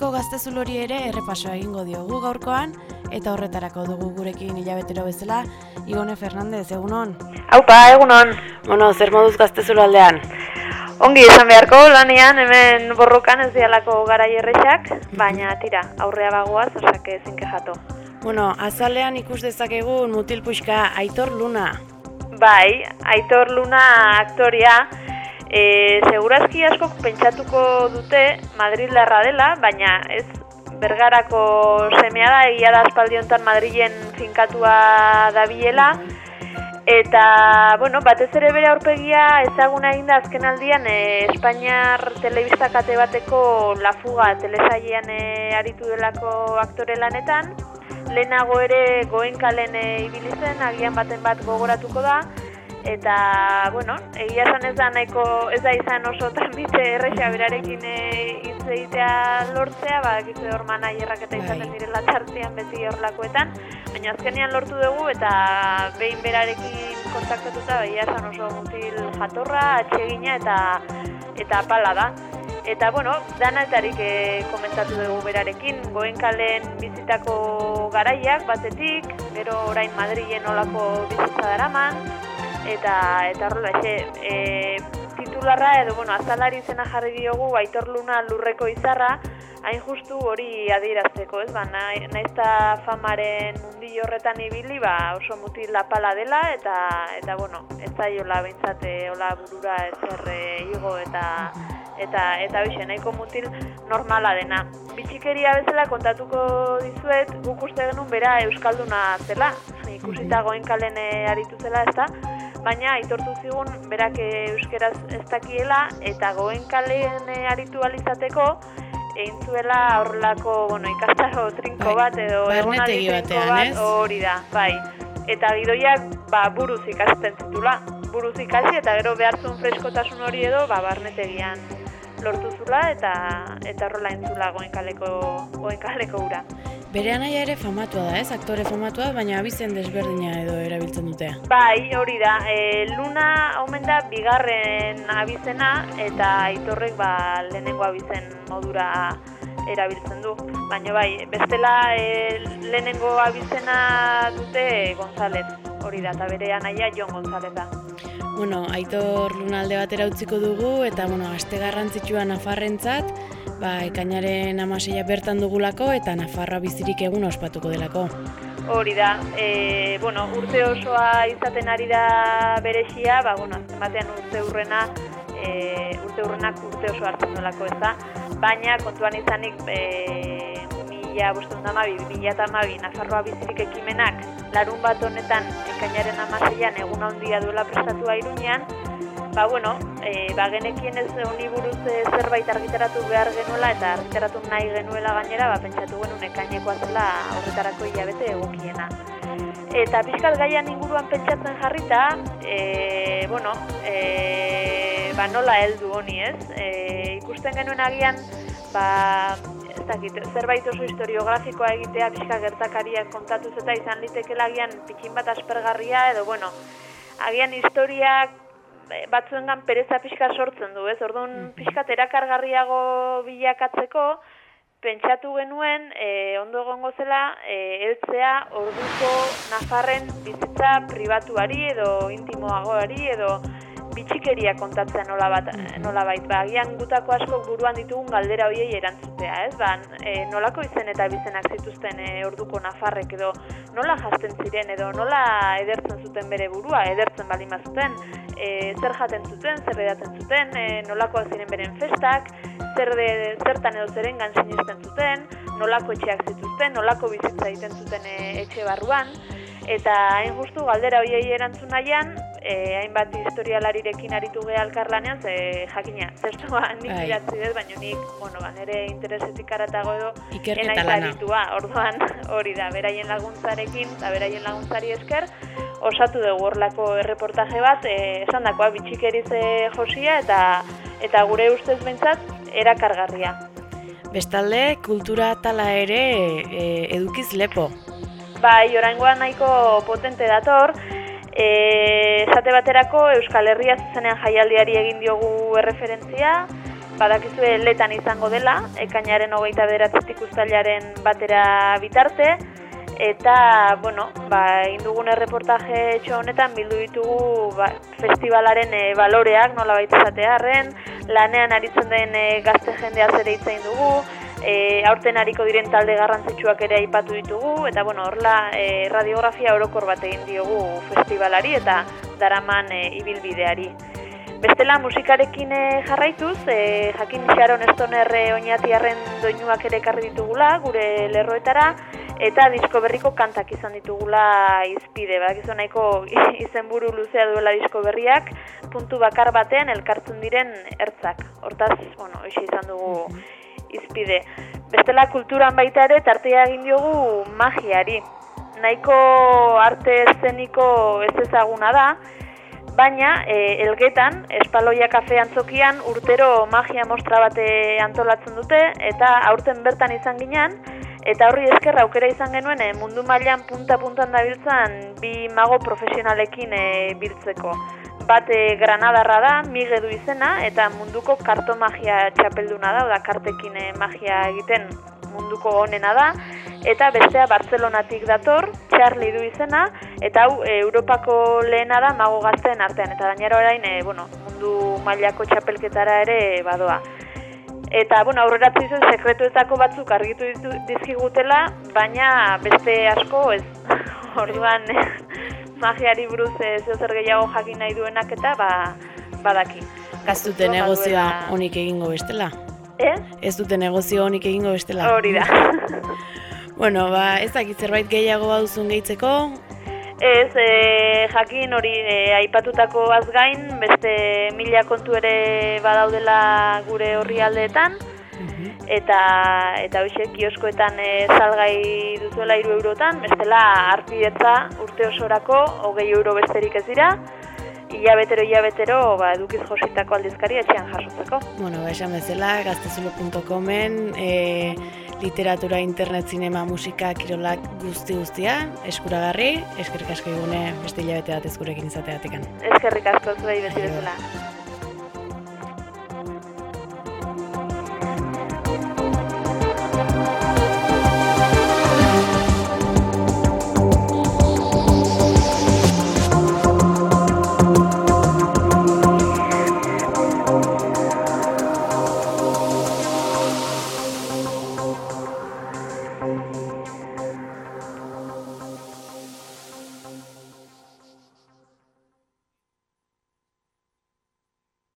Azaleko gaztezulori ere errepaso egingo diogu gaurkoan, eta horretarako dugu gurekin hilabetero bezala, Igone Fernandez, egunon? Haupa, egunon. Bueno, zer moduz gaztezulo aldean? Ongi izan beharko, lanean hemen borrokan ez dialako gara errexak, baina tira, aurrea bagoaz, osake ezin kejatu. Bueno, azalean ikus dezakegun mutil puxka Aitor Luna. Bai, Aitor Luna aktoria, e, segurazki asko pentsatuko dute Madrid lerra dela, baina ez bergarako semea da, egia da aspaldiontan Madrilen finkatua dabiela, Eta, bueno, batez ere bere aurpegia ezaguna egin da azken aldian e, Espainiar telebista kate bateko La Fuga telesailean e, aritu delako aktore lanetan. Lehenago ere goenkalen e, ibili zen, agian baten bat gogoratuko da eta bueno, egia esan ez da nahiko ez da izan oso tramite erresa berarekin eh, hitz egitea lortzea, ba egizu hor manaierrak eta izaten bai. direla txartzean beti horlakoetan, baina azkenean lortu dugu eta behin berarekin kontaktatuta egia esan oso mutil jatorra, atsegina eta eta pala da. Eta, bueno, danaltarik e, komentatu dugu berarekin, goenkalen bizitako garaiak batetik, gero orain Madrilen olako bizitza daraman, eta eta horrela e, titularra edo bueno azalari izena jarri diogu Aitor Luna lurreko izarra hain justu hori adierazteko, ez ba naizta famaren mundi horretan ibili ba oso mutil lapala dela eta eta bueno ez zaiola beintzate hola burura ezer e, igo eta eta eta bixe nahiko mutil normala dena. Bitxikeria bezala kontatuko dizuet, guk uste genuen bera euskalduna zela, ikusita goenkalen aritu zela, ezta? Baina aitortu zigun berak euskeraz ez dakiela eta goen kalen eh, aritu alizateko egin zuela horrelako bueno, ikastaro trinko bai. bat edo egonari trinko bat hori da, bai. Eta gidoiak ba, buruz ikasten zitula, buruz ikasi eta gero behartzun freskotasun hori edo ba, barnetegian lortu zula eta eta horrela entzula goen kaleko, goen kaleko ura. Bere anaia ere famatua da, ez? Aktore famatua, baina abizen desberdina edo erabiltzen dute. Bai, hori da. E, Luna omen da bigarren abizena eta aitorrek ba, lehenengo abizen modura erabiltzen du. Baina bai, bestela e, lehenengo abizena dute González. Hori da, eta bere anaia Jon González da. Bueno, aitor Luna alde batera utziko dugu eta bueno, aste garrantzitsua nafarrentzat, ba, ekainaren amaseia bertan dugulako eta Nafarra bizirik egun ospatuko delako. Hori da, e, bueno, urte osoa izaten ari da berexia, ba, bueno, batean urte urrena, e, urte urrenak urte oso hartzen delako ez da, baina kontuan izanik e, mila bostun dama, mila eta mabi, Nafarroa bizirik ekimenak, larun bat honetan ekainaren amaseian egun handia duela prestatua irunean, ba, bueno, e, ba, genekien ez honi buruz e, zerbait argitaratu behar genuela eta argitaratu nahi genuela gainera, ba, pentsatu genuen ekainekoa zela horretarako hilabete egokiena. Eta pixkat gaian inguruan pentsatzen jarrita, e, bueno, e, ba, nola heldu honi ez, e, ikusten genuen agian, ba, ez dakit, zerbait oso historiografikoa egitea pixka gertakariak kontatuz eta izan litekela agian pikin bat aspergarria edo, bueno, agian historiak batzuengan pereza pixka sortzen du, ez? Orduan mm -hmm. pixka terakargarriago bilakatzeko pentsatu genuen e, ondo egongo zela e, eltzea orduko Nafarren bizitza pribatuari edo intimoagoari edo bitxikeria kontatzen nola bat nola bait ba agian gutako asko buruan ditugun galdera hoiei erantzutea, ez? Ba, e, nolako izen eta bizenak zituzten e, orduko nafarrek edo nola jasten ziren edo nola edertzen zuten bere burua, edertzen balima zuten, e, zer jaten zuten, zer edaten zuten, e, nolako ziren beren festak, zer de, zertan edo zeren sinisten zuten, nolako etxeak zituzten, nolako bizitza egiten zuten e, etxe barruan, eta hain justu galdera hoiei erantzun nahian, eh, hainbat historialarirekin aritu geha alkarlanean, ze jakina, zertua nik bai. iratzi dut, baina nik, bueno, ba, nire interesetik aratago edo, ikerketa lana. orduan hori da, beraien laguntzarekin, eta beraien laguntzari esker, osatu dugu horlako erreportaje bat, e, esan dakoa, bitxikeriz josia, eta eta gure ustez behintzat, erakargarria. Bestalde, kultura tala ere e, edukiz lepo. Bai, oraingoan nahiko potente dator, esate baterako Euskal Herria zuzenean jaialdiari egin diogu erreferentzia, badakizue letan izango dela, ekainaren hogeita bederatzetik ustailaren batera bitarte, eta, bueno, ba, indugun erreportaje txo honetan bildu ditugu ba, festivalaren e, baloreak, nola baita zatearen, lanean aritzen den e, gazte jendea zere itzain dugu, e, aurten hariko diren talde garrantzitsuak ere aipatu ditugu, eta, bueno, horla e, radiografia orokor bat egin diogu festivalari eta daraman e, ibilbideari. Bestela musikarekin jarraituz, e, jakin Sharon Stoner oinatiarren doinuak ere karri ditugula, gure lerroetara, eta disko berriko kantak izan ditugula izpide, bak izan nahiko izenburu luzea duela disko berriak, puntu bakar batean elkartzen diren ertzak. Hortaz, bueno, hoxe izan dugu izpide. Bestela kulturan baita ere, tartea egin diogu magiari. Nahiko arte eszeniko ez ezaguna da, baina e, elgetan, espaloia kafe antzokian, urtero magia mostra bate antolatzen dute, eta aurten bertan izan ginean, Eta horri esker aukera izan genuen eh, mundu mailan punta-puntan dabiltzan bi mago profesionalekin e, biltzeko. Bat e, granadarra da, mige du izena, eta munduko kartomagia txapelduna da, oda kartekin magia egiten munduko honena da. Eta bestea Bartzelonatik dator, Charlie du izena, eta hau Europako lehena da mago gazten artean. Eta gainera orain, e, bueno, mundu mailako txapelketara ere badoa. Eta, bueno, aurrera zen sekretuetako batzuk argitu dizkigutela, baina beste asko ez. Orduan, magiari buruz ez zer gehiago jakin nahi duenak eta ba, badaki. Ez dute negozioa honik egingo bestela? Eh? Ez dute negozio honik egingo bestela? Hori da. bueno, ba, ez dakit zerbait gehiago baduzun gehitzeko, Ez, e, jakin hori e, aipatutako azgain, beste mila kontu ere badaudela gure horri aldeetan, mhm. Eta eta hoxe kioskoetan e, salgai duzuela iru eurotan, bestela arpidetza urte osorako, hogei euro besterik ez dira, hilabetero, hilabetero, ba, edukiz jositako aldizkari etxean jasotzeko. Bueno, ba, esan bezala, gaztezulo.comen, e, literatura, internet, zinema, musika, kirolak guzti guztia, eskuragarri, eskerrik asko igune beste hilabete bat ezkurekin izateatik. Eskerrik asko zuei beti bezala.